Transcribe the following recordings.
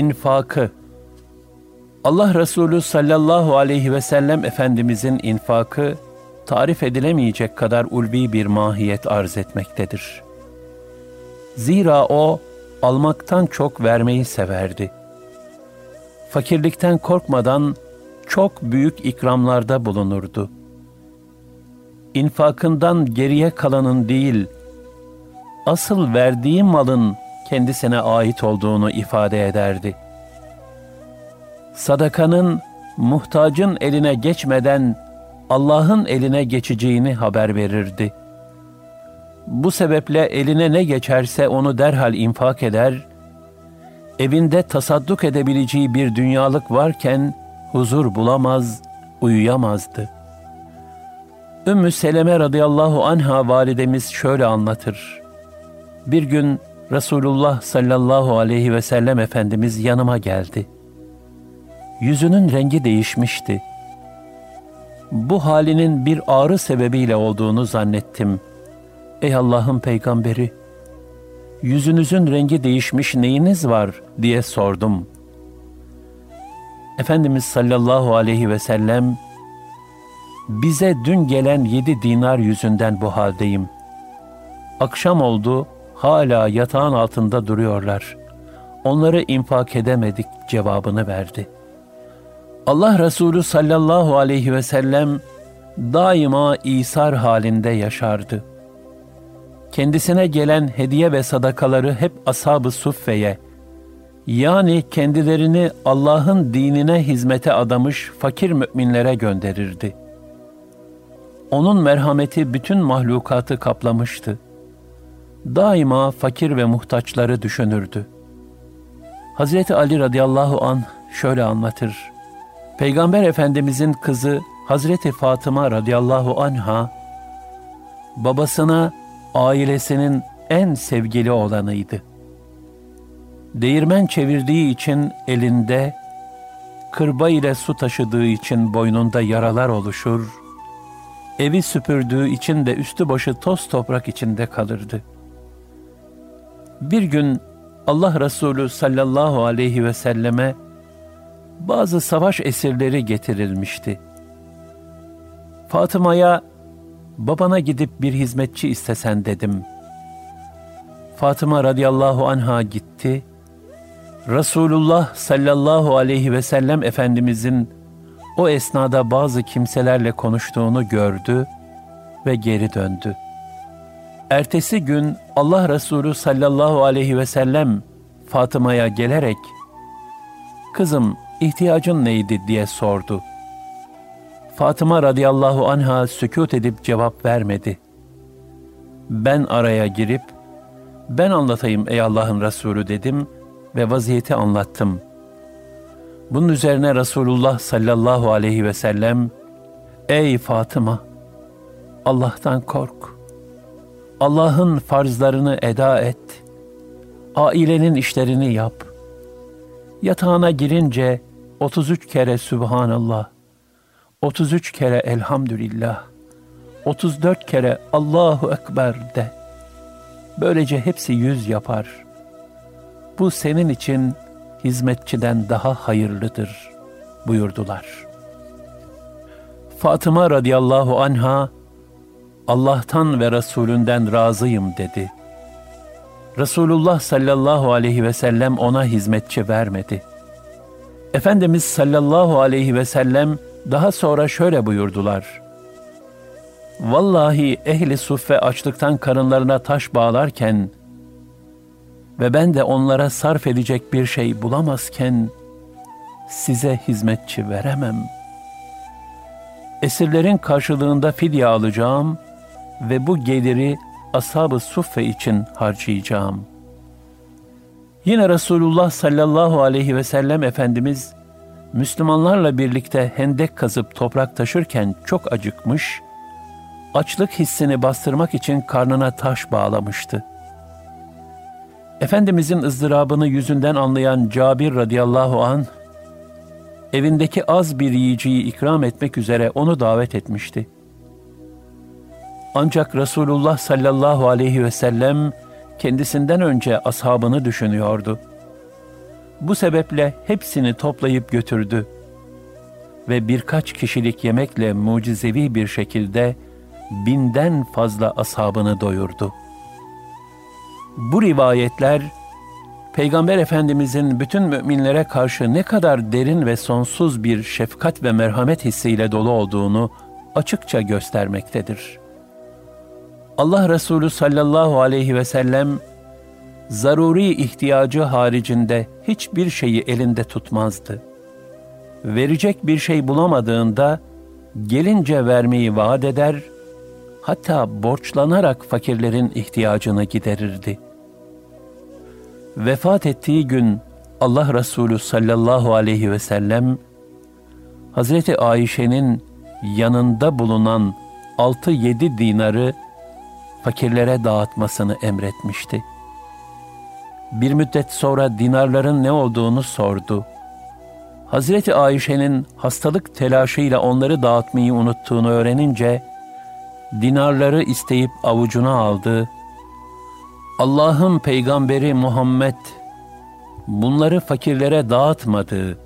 infakı Allah Resulü sallallahu aleyhi ve sellem Efendimizin infakı tarif edilemeyecek kadar ulvi bir mahiyet arz etmektedir. Zira o almaktan çok vermeyi severdi. Fakirlikten korkmadan çok büyük ikramlarda bulunurdu. İnfakından geriye kalanın değil, asıl verdiği malın kendisine ait olduğunu ifade ederdi. Sadakanın muhtacın eline geçmeden Allah'ın eline geçeceğini haber verirdi. Bu sebeple eline ne geçerse onu derhal infak eder, evinde tasadduk edebileceği bir dünyalık varken huzur bulamaz, uyuyamazdı. Ümmü Seleme radıyallahu anha validemiz şöyle anlatır. Bir gün Resulullah sallallahu aleyhi ve sellem Efendimiz yanıma geldi. Yüzünün rengi değişmişti. Bu halinin bir ağrı sebebiyle olduğunu zannettim. Ey Allah'ın peygamberi, yüzünüzün rengi değişmiş neyiniz var diye sordum. Efendimiz sallallahu aleyhi ve sellem, bize dün gelen yedi dinar yüzünden bu haldeyim. Akşam oldu, hala yatağın altında duruyorlar. Onları infak edemedik cevabını verdi. Allah Resulü sallallahu aleyhi ve sellem daima İsar halinde yaşardı. Kendisine gelen hediye ve sadakaları hep ashab-ı suffeye, yani kendilerini Allah'ın dinine hizmete adamış fakir müminlere gönderirdi. Onun merhameti bütün mahlukatı kaplamıştı.'' Daima fakir ve muhtaçları düşünürdü. Hazreti Ali radıyallahu an şöyle anlatır. Peygamber Efendimizin kızı Hazreti Fatıma radıyallahu anha babasına ailesinin en sevgili olanıydı. Değirmen çevirdiği için elinde, kırba ile su taşıdığı için boynunda yaralar oluşur, evi süpürdüğü için de üstü başı toz toprak içinde kalırdı. Bir gün Allah Resulü sallallahu aleyhi ve selleme bazı savaş esirleri getirilmişti. Fatıma'ya babana gidip bir hizmetçi istesen dedim. Fatıma radıyallahu anha gitti. Resulullah sallallahu aleyhi ve sellem Efendimizin o esnada bazı kimselerle konuştuğunu gördü ve geri döndü.'' Ertesi gün Allah Resulü sallallahu aleyhi ve sellem Fatıma'ya gelerek "Kızım, ihtiyacın neydi?" diye sordu. Fatıma radıyallahu anha sükut edip cevap vermedi. Ben araya girip "Ben anlatayım ey Allah'ın Resulü." dedim ve vaziyeti anlattım. Bunun üzerine Resulullah sallallahu aleyhi ve sellem "Ey Fatıma, Allah'tan kork.'' Allah'ın farzlarını eda et. Ailenin işlerini yap. Yatağına girince 33 kere Sübhanallah, 33 kere Elhamdülillah, 34 kere Allahu Ekber de. Böylece hepsi yüz yapar. Bu senin için hizmetçiden daha hayırlıdır buyurdular. Fatıma radıyallahu anha Allah'tan ve Resulünden razıyım dedi. Resulullah sallallahu aleyhi ve sellem ona hizmetçi vermedi. Efendimiz sallallahu aleyhi ve sellem daha sonra şöyle buyurdular. Vallahi ehli suffe açlıktan karınlarına taş bağlarken ve ben de onlara sarf edecek bir şey bulamazken size hizmetçi veremem. Esirlerin karşılığında fidye alacağım.'' Ve bu geliri ashab-ı suffe için harcayacağım. Yine Resulullah sallallahu aleyhi ve sellem Efendimiz Müslümanlarla birlikte hendek kazıp toprak taşırken çok acıkmış, açlık hissini bastırmak için karnına taş bağlamıştı. Efendimizin ızdırabını yüzünden anlayan Cabir radıyallahu an evindeki az bir yiyeceği ikram etmek üzere onu davet etmişti.'' Ancak Resulullah sallallahu aleyhi ve sellem kendisinden önce ashabını düşünüyordu. Bu sebeple hepsini toplayıp götürdü ve birkaç kişilik yemekle mucizevi bir şekilde binden fazla ashabını doyurdu. Bu rivayetler, Peygamber Efendimizin bütün müminlere karşı ne kadar derin ve sonsuz bir şefkat ve merhamet hissiyle dolu olduğunu açıkça göstermektedir. Allah Resulü sallallahu aleyhi ve sellem, zaruri ihtiyacı haricinde hiçbir şeyi elinde tutmazdı. Verecek bir şey bulamadığında, gelince vermeyi vaat eder, hatta borçlanarak fakirlerin ihtiyacını giderirdi. Vefat ettiği gün Allah Resulü sallallahu aleyhi ve sellem, Hazreti Ayşe'nin yanında bulunan altı yedi dinarı fakirlere dağıtmasını emretmişti. Bir müddet sonra dinarların ne olduğunu sordu. Hazreti Ayşe'nin hastalık telaşıyla onları dağıtmayı unuttuğunu öğrenince, dinarları isteyip avucuna aldı. Allah'ın peygamberi Muhammed, bunları fakirlere dağıtmadı,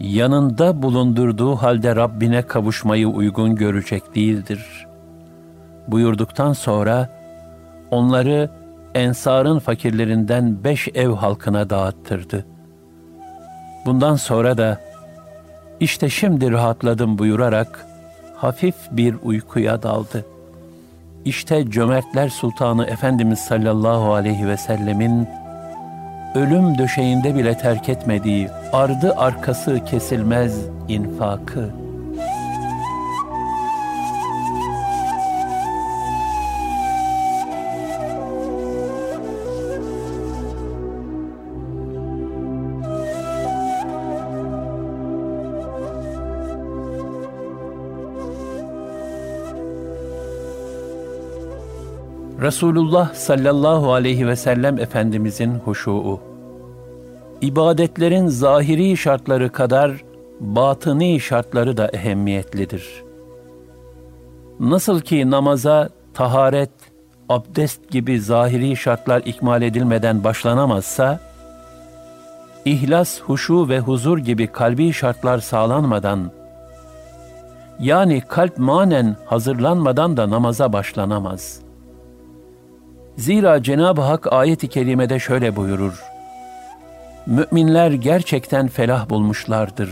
yanında bulundurduğu halde Rabbine kavuşmayı uygun görecek değildir. Buyurduktan sonra, onları Ensar'ın fakirlerinden beş ev halkına dağıttırdı. Bundan sonra da, işte şimdi rahatladım buyurarak, hafif bir uykuya daldı. İşte cömertler sultanı Efendimiz sallallahu aleyhi ve sellemin ölüm döşeğinde bile terk etmediği ardı arkası kesilmez infakı. Resulullah sallallahu aleyhi ve sellem Efendimizin huşuu. İbadetlerin zahiri şartları kadar batıni şartları da ehemmiyetlidir. Nasıl ki namaza taharet, abdest gibi zahiri şartlar ikmal edilmeden başlanamazsa, ihlas, huşu ve huzur gibi kalbi şartlar sağlanmadan, yani kalp manen hazırlanmadan da namaza başlanamaz.'' Zira Cenab-ı Hak ayet-i kerimede şöyle buyurur. Müminler gerçekten felah bulmuşlardır.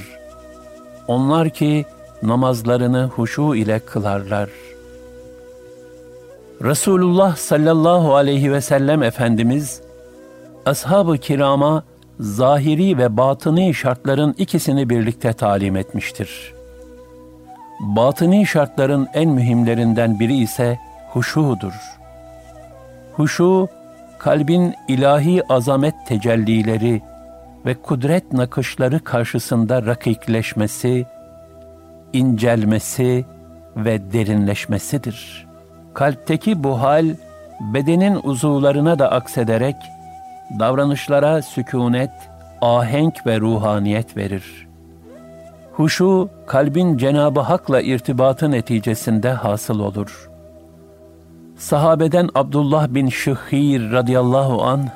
Onlar ki namazlarını huşu ile kılarlar. Resulullah sallallahu aleyhi ve sellem Efendimiz, ashab-ı kirama zahiri ve batıni şartların ikisini birlikte talim etmiştir. Batıni şartların en mühimlerinden biri ise huşudur.'' Huşu, kalbin ilahi azamet tecellileri ve kudret nakışları karşısında rakikleşmesi, incelmesi ve derinleşmesidir. Kalpteki bu hal, bedenin uzuvlarına da aksederek, davranışlara sükunet, ahenk ve ruhaniyet verir. Huşu, kalbin Cenab-ı Hak'la irtibatı neticesinde hasıl olur.'' Sahabeden Abdullah bin Şıhhir radıyallahu an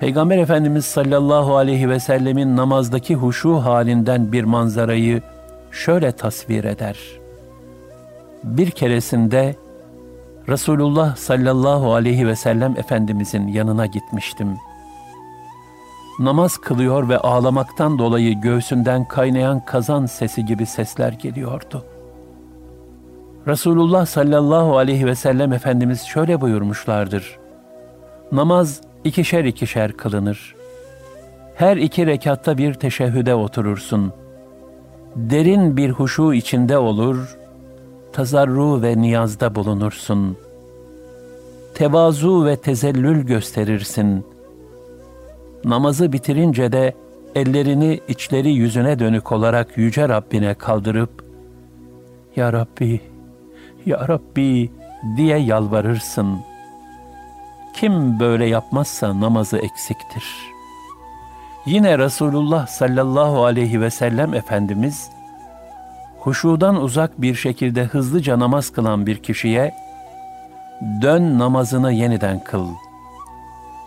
Peygamber Efendimiz sallallahu aleyhi ve sellemin namazdaki huşu halinden bir manzarayı şöyle tasvir eder. Bir keresinde Resulullah sallallahu aleyhi ve sellem Efendimizin yanına gitmiştim. Namaz kılıyor ve ağlamaktan dolayı göğsünden kaynayan kazan sesi gibi sesler geliyordu.'' Resulullah sallallahu aleyhi ve sellem Efendimiz şöyle buyurmuşlardır. Namaz ikişer ikişer kılınır. Her iki rekatta bir teşehhüde oturursun. Derin bir huşu içinde olur, tazarru ve niyazda bulunursun. Tevazu ve tezellül gösterirsin. Namazı bitirince de ellerini içleri yüzüne dönük olarak Yüce Rabbine kaldırıp, Ya Rabbi, ya Rabbi diye yalvarırsın. Kim böyle yapmazsa namazı eksiktir. Yine Resulullah sallallahu aleyhi ve sellem Efendimiz, huşudan uzak bir şekilde hızlıca namaz kılan bir kişiye, dön namazını yeniden kıl.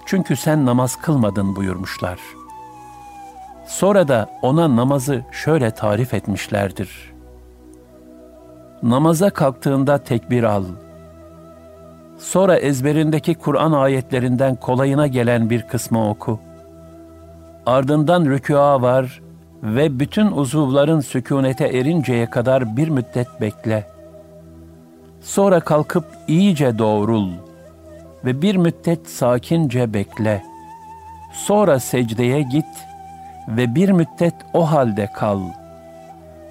Çünkü sen namaz kılmadın buyurmuşlar. Sonra da ona namazı şöyle tarif etmişlerdir. Namaza kalktığında tekbir al. Sonra ezberindeki Kur'an ayetlerinden kolayına gelen bir kısmı oku. Ardından rükûa var ve bütün uzuvların sükunete erinceye kadar bir müddet bekle. Sonra kalkıp iyice doğrul ve bir müddet sakince bekle. Sonra secdeye git ve bir müddet o halde kal.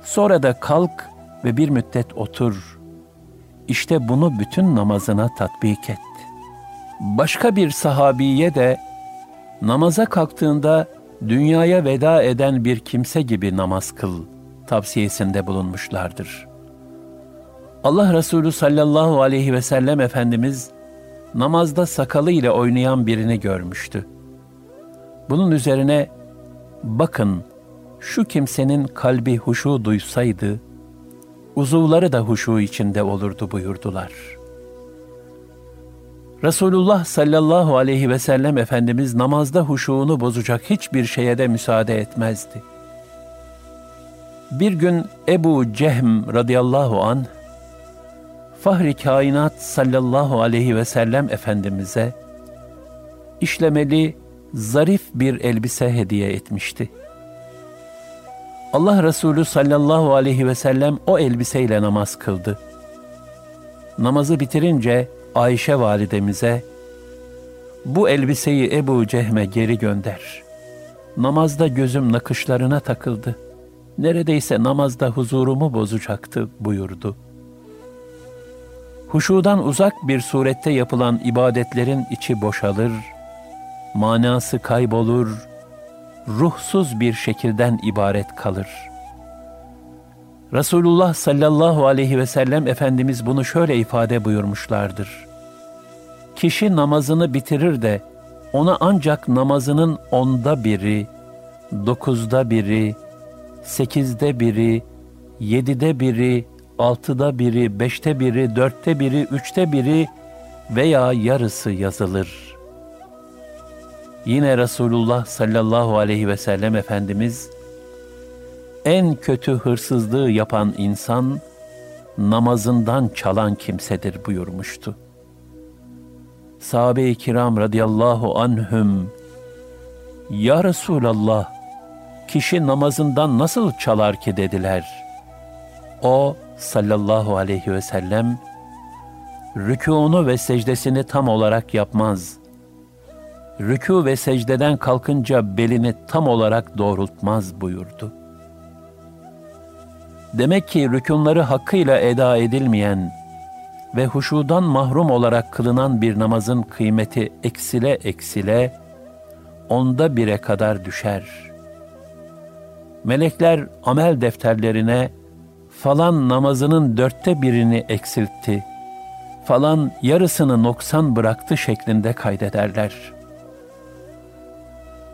Sonra da kalk ve bir müddet otur. İşte bunu bütün namazına tatbik et. Başka bir sahabiye de namaza kalktığında dünyaya veda eden bir kimse gibi namaz kıl tavsiyesinde bulunmuşlardır. Allah Resulü sallallahu aleyhi ve sellem Efendimiz namazda sakalı ile oynayan birini görmüştü. Bunun üzerine bakın şu kimsenin kalbi huşu duysaydı, uzuvları da huşu içinde olurdu buyurdular. Resulullah sallallahu aleyhi ve sellem Efendimiz namazda huşuğunu bozacak hiçbir şeye de müsaade etmezdi. Bir gün Ebu Cehm radıyallahu an Fahri kainat sallallahu aleyhi ve sellem Efendimiz'e işlemeli zarif bir elbise hediye etmişti. Allah Resulü sallallahu aleyhi ve sellem o elbiseyle namaz kıldı. Namazı bitirince Ayşe validemize bu elbiseyi Ebu Cehme geri gönder. Namazda gözüm nakışlarına takıldı. Neredeyse namazda huzurumu bozacaktı buyurdu. Huşudan uzak bir surette yapılan ibadetlerin içi boşalır, manası kaybolur, ruhsuz bir şekilden ibaret kalır. Resulullah sallallahu aleyhi ve sellem Efendimiz bunu şöyle ifade buyurmuşlardır. Kişi namazını bitirir de ona ancak namazının onda biri, dokuzda biri, sekizde biri, yedide biri, altıda biri, beşte biri, dörtte biri, üçte biri veya yarısı yazılır.'' Yine Resulullah sallallahu aleyhi ve sellem Efendimiz, en kötü hırsızlığı yapan insan, namazından çalan kimsedir buyurmuştu. Sahabe-i kiram radıyallahu anhüm, Ya Resulallah, kişi namazından nasıl çalar ki dediler. O sallallahu aleyhi ve sellem, rükûnu ve secdesini tam olarak yapmaz.'' Rükû ve secdeden kalkınca belini tam olarak doğrultmaz buyurdu. Demek ki rükunları hakkıyla eda edilmeyen ve huşudan mahrum olarak kılınan bir namazın kıymeti eksile eksile onda bire kadar düşer. Melekler amel defterlerine falan namazının dörtte birini eksiltti, falan yarısını noksan bıraktı şeklinde kaydederler.''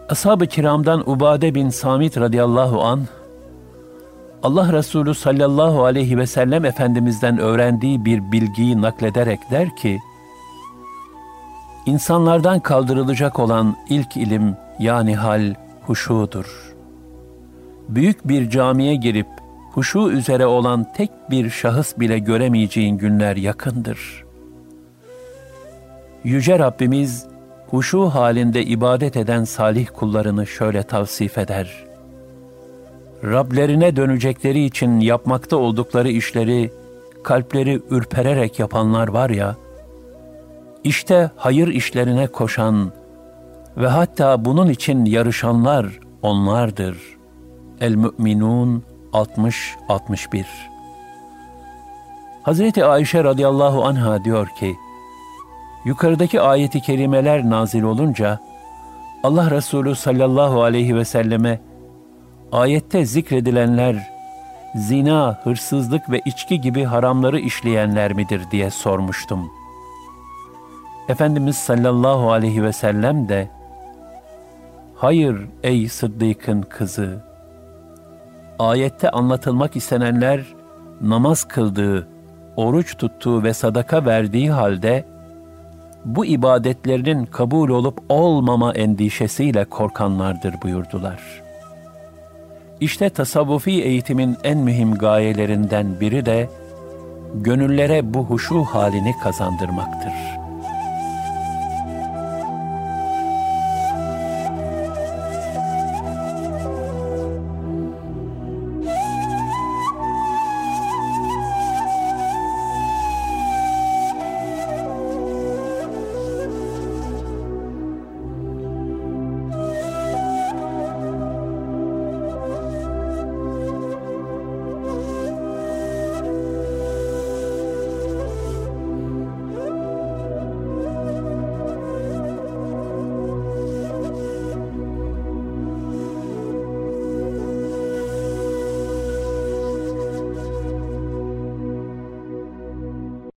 Ashab-ı kiramdan Ubade bin Samit radıyallahu an Allah Resulü sallallahu aleyhi ve sellem Efendimiz'den öğrendiği bir bilgiyi naklederek der ki, İnsanlardan kaldırılacak olan ilk ilim yani hal huşudur. Büyük bir camiye girip huşu üzere olan tek bir şahıs bile göremeyeceğin günler yakındır. Yüce Rabbimiz huşu halinde ibadet eden salih kullarını şöyle tavsif eder. Rablerine dönecekleri için yapmakta oldukları işleri kalpleri ürpererek yapanlar var ya, işte hayır işlerine koşan ve hatta bunun için yarışanlar onlardır. El-Mü'minun 60-61 Hazreti Ayşe radıyallahu anha diyor ki, Yukarıdaki ayeti kerimeler nazil olunca Allah Resulü sallallahu aleyhi ve selleme ayette zikredilenler zina, hırsızlık ve içki gibi haramları işleyenler midir diye sormuştum. Efendimiz sallallahu aleyhi ve sellem de Hayır ey Sıddık'ın kızı. Ayette anlatılmak istenenler namaz kıldığı, oruç tuttuğu ve sadaka verdiği halde bu ibadetlerinin kabul olup olmama endişesiyle korkanlardır buyurdular. İşte tasavvufi eğitimin en mühim gayelerinden biri de gönüllere bu huşu halini kazandırmaktır.''